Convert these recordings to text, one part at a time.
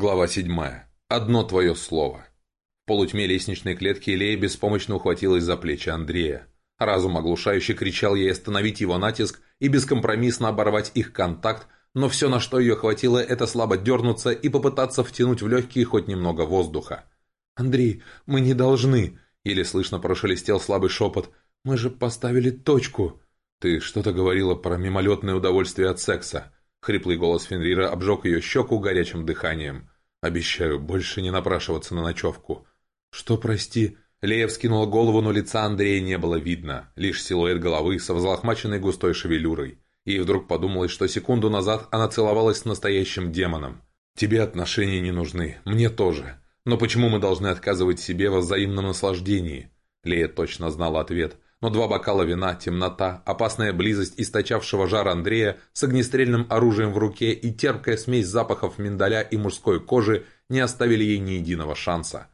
Глава 7. Одно твое слово. В полутьме лестничной клетки Лея беспомощно ухватилась за плечи Андрея. Разум оглушающе кричал ей остановить его натиск и бескомпромиссно оборвать их контакт, но все, на что ее хватило, это слабо дернуться и попытаться втянуть в легкие хоть немного воздуха. «Андрей, мы не должны!» Еле слышно прошелестел слабый шепот. «Мы же поставили точку!» «Ты что-то говорила про мимолетное удовольствие от секса», Хриплый голос Фенрира обжег ее щеку горячим дыханием. «Обещаю, больше не напрашиваться на ночевку». «Что, прости?» Лея вскинула голову, но лица Андрея не было видно, лишь силуэт головы со взлохмаченной густой шевелюрой. Ей вдруг подумалось, что секунду назад она целовалась с настоящим демоном. «Тебе отношения не нужны, мне тоже. Но почему мы должны отказывать себе во взаимном наслаждении?» Лея точно знала ответ – но два бокала вина, темнота, опасная близость источавшего жар Андрея с огнестрельным оружием в руке и терпкая смесь запахов миндаля и мужской кожи не оставили ей ни единого шанса.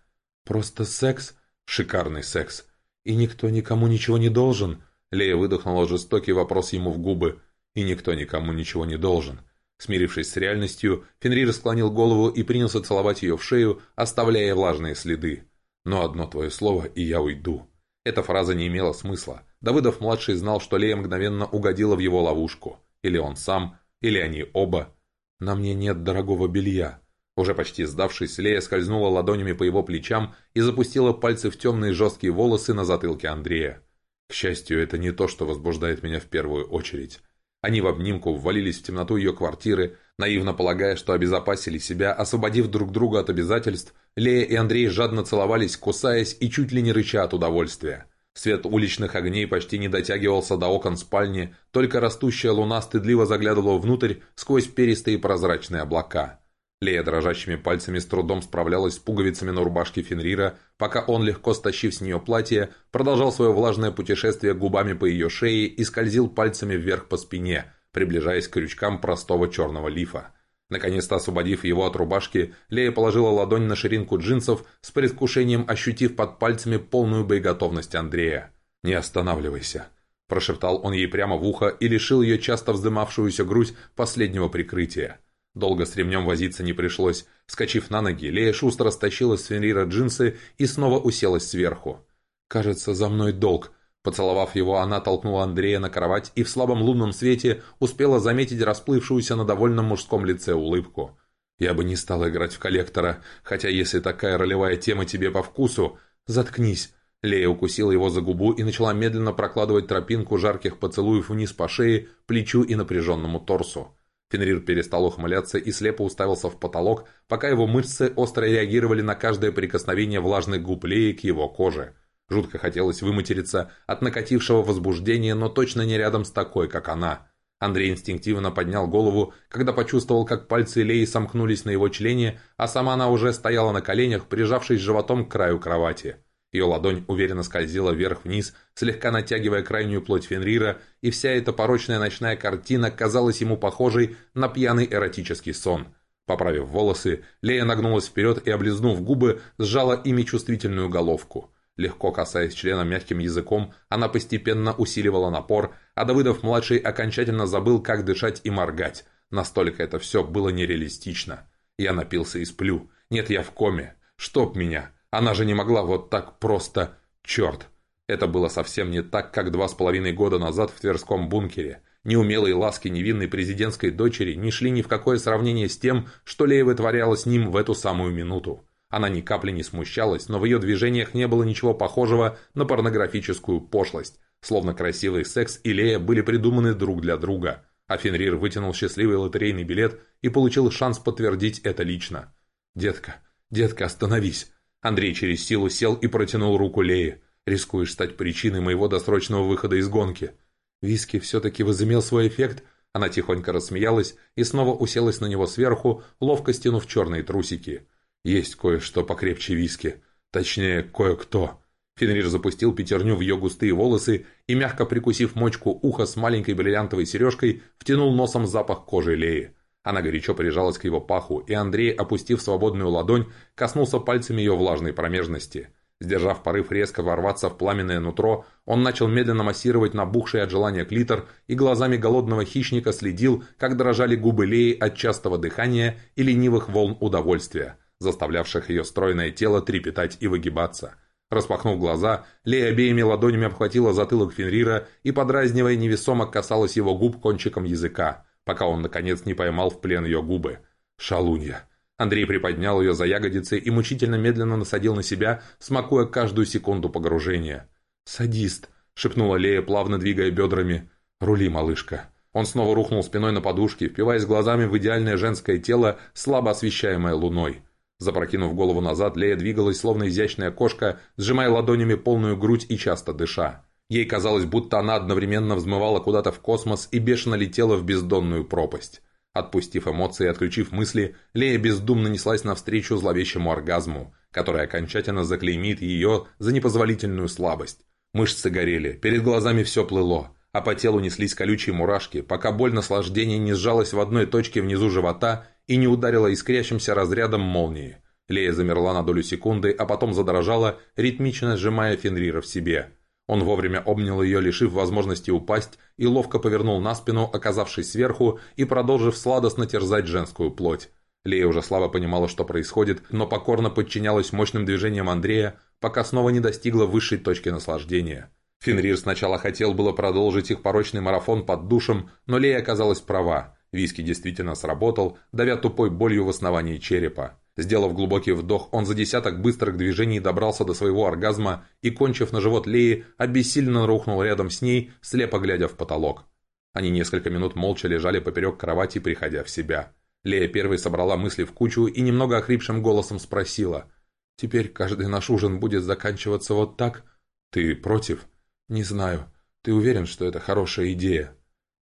«Просто секс? Шикарный секс. И никто никому ничего не должен?» Лея выдохнула жестокий вопрос ему в губы. «И никто никому ничего не должен». Смирившись с реальностью, Фенрир склонил голову и принялся целовать ее в шею, оставляя влажные следы. «Но одно твое слово, и я уйду». Эта фраза не имела смысла. Давыдов-младший знал, что Лея мгновенно угодила в его ловушку. Или он сам, или они оба. «На мне нет дорогого белья». Уже почти сдавшись, Лея скользнула ладонями по его плечам и запустила пальцы в темные жесткие волосы на затылке Андрея. К счастью, это не то, что возбуждает меня в первую очередь. Они в обнимку ввалились в темноту ее квартиры, наивно полагая, что обезопасили себя, освободив друг друга от обязательств, Лея и Андрей жадно целовались, кусаясь и чуть ли не рыча от удовольствия. Свет уличных огней почти не дотягивался до окон спальни, только растущая луна стыдливо заглядывала внутрь сквозь перистые прозрачные облака. Лея дрожащими пальцами с трудом справлялась с пуговицами на рубашке Фенрира, пока он, легко стащив с нее платье, продолжал свое влажное путешествие губами по ее шее и скользил пальцами вверх по спине, приближаясь к крючкам простого черного лифа. Наконец-то освободив его от рубашки, Лея положила ладонь на ширинку джинсов, с предвкушением ощутив под пальцами полную боеготовность Андрея. «Не останавливайся», – прошептал он ей прямо в ухо и лишил ее часто вздымавшуюся грудь последнего прикрытия. Долго с ремнем возиться не пришлось. Скочив на ноги, Лея шустро стащила с Фенрира джинсы и снова уселась сверху. «Кажется, за мной долг». Поцеловав его, она толкнула Андрея на кровать и в слабом лунном свете успела заметить расплывшуюся на довольном мужском лице улыбку. «Я бы не стала играть в коллектора, хотя если такая ролевая тема тебе по вкусу, заткнись». Лея укусила его за губу и начала медленно прокладывать тропинку жарких поцелуев вниз по шее, плечу и напряженному торсу. Фенрир перестал ухмыляться и слепо уставился в потолок, пока его мышцы остро реагировали на каждое прикосновение влажных губ Леи к его коже. Жутко хотелось выматериться от накатившего возбуждения, но точно не рядом с такой, как она. Андрей инстинктивно поднял голову, когда почувствовал, как пальцы Леи сомкнулись на его члене, а сама она уже стояла на коленях, прижавшись животом к краю кровати. Ее ладонь уверенно скользила вверх-вниз, слегка натягивая крайнюю плоть Фенрира, и вся эта порочная ночная картина казалась ему похожей на пьяный эротический сон. Поправив волосы, Лея нагнулась вперед и, облизнув губы, сжала ими чувствительную головку. Легко касаясь члена мягким языком, она постепенно усиливала напор, а Давыдов-младший окончательно забыл, как дышать и моргать. Настолько это все было нереалистично. Я напился и сплю. Нет, я в коме. Чтоб меня. Она же не могла вот так просто... Черт! Это было совсем не так, как два с половиной года назад в Тверском бункере. Неумелые ласки невинной президентской дочери не шли ни в какое сравнение с тем, что Лея вытворяла с ним в эту самую минуту. Она ни капли не смущалась, но в ее движениях не было ничего похожего на порнографическую пошлость, словно красивый секс и Лея были придуманы друг для друга. А Фенрир вытянул счастливый лотерейный билет и получил шанс подтвердить это лично. «Детка, детка, остановись!» Андрей через силу сел и протянул руку Лее. «Рискуешь стать причиной моего досрочного выхода из гонки». Виски все-таки возымел свой эффект. Она тихонько рассмеялась и снова уселась на него сверху, ловко стянув черные трусики. «Есть кое-что покрепче виски. Точнее, кое-кто». Фенрир запустил пятерню в ее густые волосы и, мягко прикусив мочку уха с маленькой бриллиантовой сережкой, втянул носом запах кожи Леи. Она горячо прижалась к его паху, и Андрей, опустив свободную ладонь, коснулся пальцами ее влажной промежности. Сдержав порыв резко ворваться в пламенное нутро, он начал медленно массировать набухший от желания клитор и глазами голодного хищника следил, как дрожали губы Леи от частого дыхания и ленивых волн удовольствия, заставлявших ее стройное тело трепетать и выгибаться. Распахнув глаза, Лея обеими ладонями обхватила затылок Фенрира и, подразнивая невесомо, касалась его губ кончиком языка, пока он, наконец, не поймал в плен ее губы. «Шалунья!» Андрей приподнял ее за ягодицы и мучительно медленно насадил на себя, смакуя каждую секунду погружения. «Садист!» — шепнула Лея, плавно двигая бедрами. «Рули, малышка!» Он снова рухнул спиной на подушке, впиваясь глазами в идеальное женское тело, слабо освещаемое луной. Запрокинув голову назад, Лея двигалась, словно изящная кошка, сжимая ладонями полную грудь и часто дыша. Ей казалось, будто она одновременно взмывала куда-то в космос и бешено летела в бездонную пропасть. Отпустив эмоции и отключив мысли, Лея бездумно неслась навстречу зловещему оргазму, который окончательно заклеймит ее за непозволительную слабость. Мышцы горели, перед глазами все плыло, а по телу неслись колючие мурашки, пока боль наслаждения не сжалась в одной точке внизу живота и не ударила искрящимся разрядом молнии. Лея замерла на долю секунды, а потом задрожала, ритмично сжимая Фенрира в себе – он вовремя обнял ее, лишив возможности упасть, и ловко повернул на спину, оказавшись сверху и продолжив сладостно терзать женскую плоть. Лея уже слабо понимала, что происходит, но покорно подчинялась мощным движениям Андрея, пока снова не достигла высшей точки наслаждения. Фенрир сначала хотел было продолжить их порочный марафон под душем, но Лея оказалась права. Виски действительно сработал, давя тупой болью в основании черепа. Сделав глубокий вдох, он за десяток быстрых движений добрался до своего оргазма и, кончив на живот Леи, обессиленно рухнул рядом с ней, слепо глядя в потолок. Они несколько минут молча лежали поперек кровати, приходя в себя. Лея первой собрала мысли в кучу и немного охрипшим голосом спросила. «Теперь каждый наш ужин будет заканчиваться вот так? Ты против?» «Не знаю. Ты уверен, что это хорошая идея?»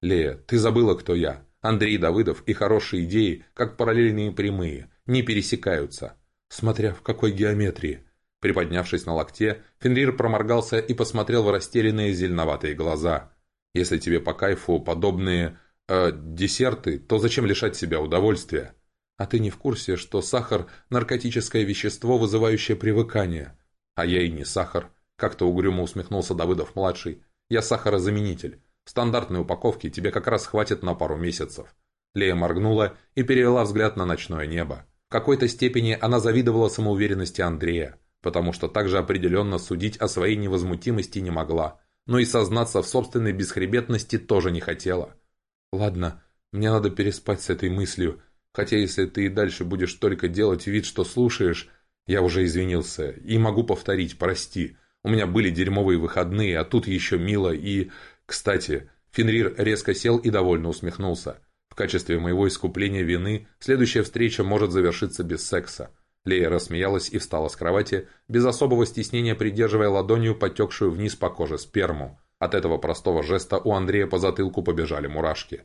«Лея, ты забыла, кто я. Андрей Давыдов и хорошие идеи, как параллельные прямые не пересекаются, смотря в какой геометрии. Приподнявшись на локте, Фенрир проморгался и посмотрел в растерянные зеленоватые глаза. «Если тебе по кайфу подобные... Э, десерты, то зачем лишать себя удовольствия? А ты не в курсе, что сахар – наркотическое вещество, вызывающее привыкание? А я и не сахар», – как-то угрюмо усмехнулся Давыдов-младший. «Я сахарозаменитель. Стандартной упаковки тебе как раз хватит на пару месяцев». Лея моргнула и перевела взгляд на ночное небо. В какой-то степени она завидовала самоуверенности Андрея, потому что также определенно судить о своей невозмутимости не могла, но и сознаться в собственной бесхребетности тоже не хотела. «Ладно, мне надо переспать с этой мыслью, хотя если ты и дальше будешь только делать вид, что слушаешь, я уже извинился и могу повторить, прости. У меня были дерьмовые выходные, а тут еще мило и... Кстати, Фенрир резко сел и довольно усмехнулся. В качестве моего искупления вины следующая встреча может завершиться без секса. Лея рассмеялась и встала с кровати, без особого стеснения придерживая ладонью потекшую вниз по коже сперму. От этого простого жеста у Андрея по затылку побежали мурашки.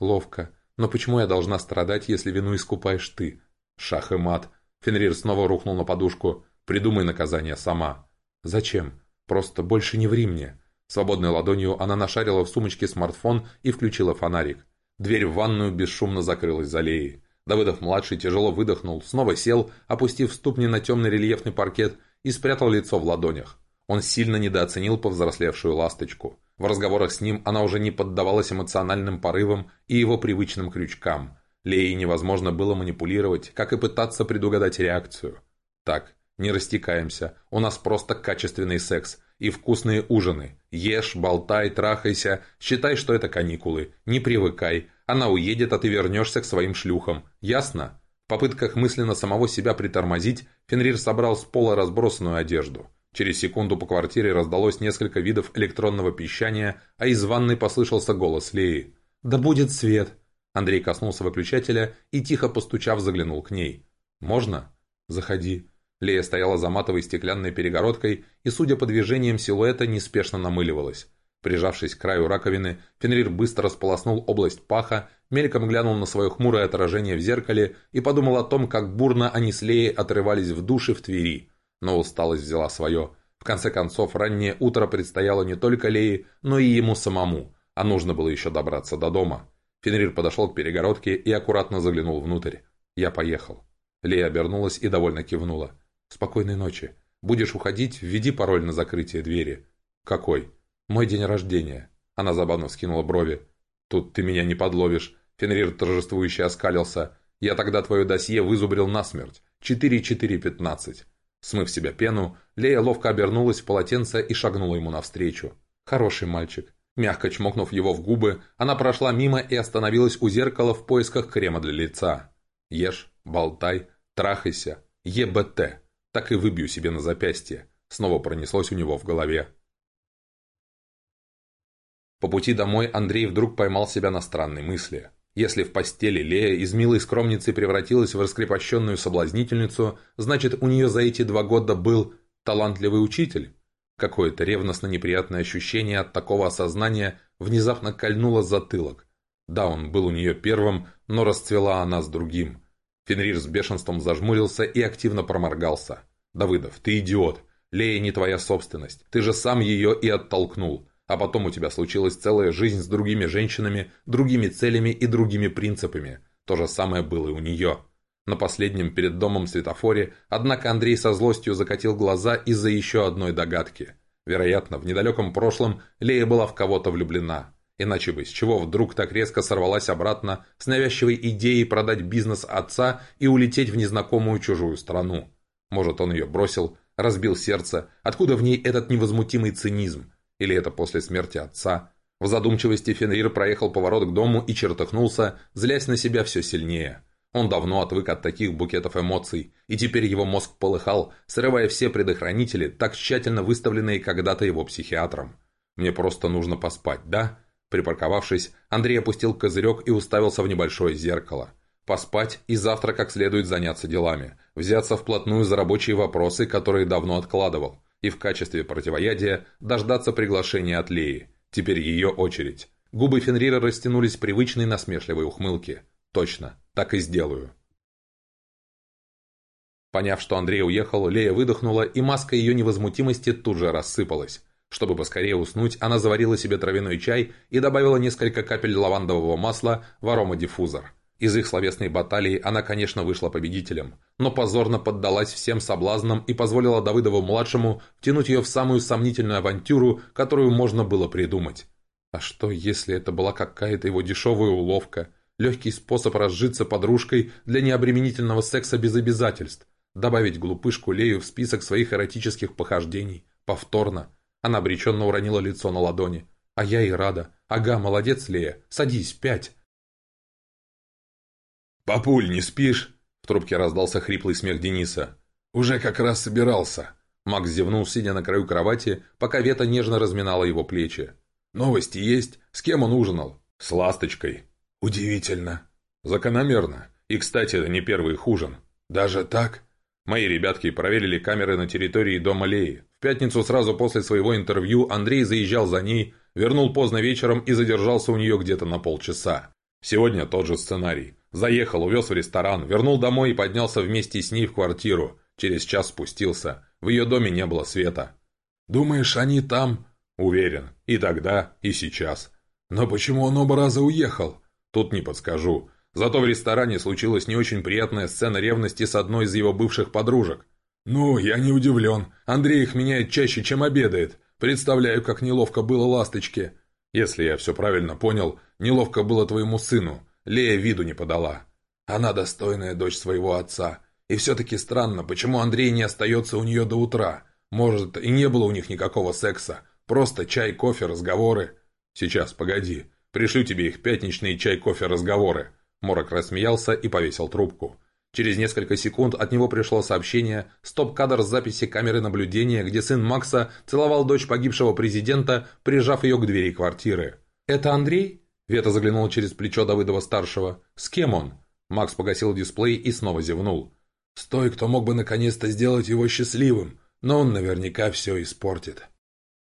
«Ловко. Но почему я должна страдать, если вину искупаешь ты?» «Шах и мат». Фенрир снова рухнул на подушку. «Придумай наказание сама». «Зачем? Просто больше не ври мне». Свободной ладонью она нашарила в сумочке смартфон и включила фонарик. Дверь в ванную бесшумно закрылась за Леей. Давыдов-младший тяжело выдохнул, снова сел, опустив ступни на темный рельефный паркет и спрятал лицо в ладонях. Он сильно недооценил повзрослевшую ласточку. В разговорах с ним она уже не поддавалась эмоциональным порывам и его привычным крючкам. Лее невозможно было манипулировать, как и пытаться предугадать реакцию. «Так, не растекаемся, у нас просто качественный секс и вкусные ужины. Ешь, болтай, трахайся, считай, что это каникулы. Не привыкай. Она уедет, а ты вернешься к своим шлюхам. Ясно? В попытках мысленно самого себя притормозить, Фенрир собрал с пола разбросанную одежду. Через секунду по квартире раздалось несколько видов электронного пищания, а из ванной послышался голос Леи. «Да будет свет!» Андрей коснулся выключателя и, тихо постучав, заглянул к ней. «Можно?» «Заходи». Лея стояла за матовой стеклянной перегородкой и, судя по движениям силуэта, неспешно намыливалась. Прижавшись к краю раковины, Фенрир быстро сполоснул область паха, мельком глянул на свое хмурое отражение в зеркале и подумал о том, как бурно они с Леей отрывались в душе в Твери. Но усталость взяла свое. В конце концов, раннее утро предстояло не только Лее, но и ему самому, а нужно было еще добраться до дома. Фенрир подошел к перегородке и аккуратно заглянул внутрь. «Я поехал». Лея обернулась и довольно кивнула. «Спокойной ночи». Будешь уходить, введи пароль на закрытие двери». «Какой?» «Мой день рождения». Она забавно вскинула брови. «Тут ты меня не подловишь». Фенрир торжествующе оскалился. «Я тогда твое досье вызубрил насмерть. 4-4-15». Смыв себя пену, Лея ловко обернулась в полотенце и шагнула ему навстречу. «Хороший мальчик». Мягко чмокнув его в губы, она прошла мимо и остановилась у зеркала в поисках крема для лица. «Ешь, болтай, трахайся, ЕБТ». Так и выбью себе на запястье. Снова пронеслось у него в голове. По пути домой Андрей вдруг поймал себя на странной мысли. Если в постели Лея из милой скромницы превратилась в раскрепощенную соблазнительницу, значит, у нее за эти два года был талантливый учитель? Какое-то ревностно неприятное ощущение от такого осознания внезапно кольнуло затылок. Да, он был у нее первым, но расцвела она с другим. Фенрир с бешенством зажмурился и активно проморгался. «Давыдов, ты идиот! Лея не твоя собственность. Ты же сам ее и оттолкнул. А потом у тебя случилась целая жизнь с другими женщинами, другими целями и другими принципами. То же самое было и у нее. На последнем перед домом светофоре, однако Андрей со злостью закатил глаза из-за еще одной догадки. Вероятно, в недалеком прошлом Лея была в кого-то влюблена. Иначе бы с чего вдруг так резко сорвалась обратно с навязчивой идеей продать бизнес отца и улететь в незнакомую чужую страну. Может, он ее бросил, разбил сердце, откуда в ней этот невозмутимый цинизм? Или это после смерти отца? В задумчивости Фенрир проехал поворот к дому и чертыхнулся, злясь на себя все сильнее. Он давно отвык от таких букетов эмоций, и теперь его мозг полыхал, срывая все предохранители, так тщательно выставленные когда-то его психиатром. «Мне просто нужно поспать, да?» Припарковавшись, Андрей опустил козырек и уставился в небольшое зеркало. Поспать и завтра как следует заняться делами, взяться вплотную за рабочие вопросы, которые давно откладывал и в качестве противоядия дождаться приглашения от Леи. Теперь ее очередь. Губы Фенрира растянулись привычной насмешливой ухмылке. «Точно, так и сделаю». Поняв, что Андрей уехал, Лея выдохнула, и маска ее невозмутимости тут же рассыпалась. Чтобы поскорее уснуть, она заварила себе травяной чай и добавила несколько капель лавандового масла в аромадиффузор. Из их словесной баталии она, конечно, вышла победителем, но позорно поддалась всем соблазнам и позволила Давыдову-младшему втянуть ее в самую сомнительную авантюру, которую можно было придумать. А что, если это была какая-то его дешевая уловка, легкий способ разжиться подружкой для необременительного секса без обязательств, добавить глупышку Лею в список своих эротических похождений, повторно? Она обреченно уронила лицо на ладони. А я и рада. Ага, молодец, Лея, садись, пять. «Папуль, не спишь?» В трубке раздался хриплый смех Дениса. «Уже как раз собирался». Макс зевнул, сидя на краю кровати, пока Вета нежно разминала его плечи. «Новости есть? С кем он ужинал?» «С ласточкой». «Удивительно». «Закономерно. И, кстати, это не первый их ужин». «Даже так?» Мои ребятки проверили камеры на территории дома Леи. В пятницу сразу после своего интервью Андрей заезжал за ней, вернул поздно вечером и задержался у нее где-то на полчаса. Сегодня тот же сценарий. Заехал, увез в ресторан, вернул домой и поднялся вместе с ней в квартиру. Через час спустился. В ее доме не было света. «Думаешь, они там?» «Уверен. И тогда, и сейчас». «Но почему он оба раза уехал?» «Тут не подскажу. Зато в ресторане случилась не очень приятная сцена ревности с одной из его бывших подружек». «Ну, я не удивлен. Андрей их меняет чаще, чем обедает. Представляю, как неловко было ласточке». «Если я все правильно понял, неловко было твоему сыну. Лея виду не подала. Она достойная дочь своего отца. И все-таки странно, почему Андрей не остается у нее до утра. Может, и не было у них никакого секса. Просто чай, кофе, разговоры. Сейчас, погоди. Пришлю тебе их пятничные чай, кофе, разговоры. Морок рассмеялся и повесил трубку. Через несколько секунд от него пришло сообщение, стоп-кадр с записи камеры наблюдения, где сын Макса целовал дочь погибшего президента, прижав ее к двери квартиры. «Это Андрей?» Вета заглянула через плечо Давыдова-старшего. «С кем он?» Макс погасил дисплей и снова зевнул. «С той, кто мог бы наконец-то сделать его счастливым, но он наверняка все испортит».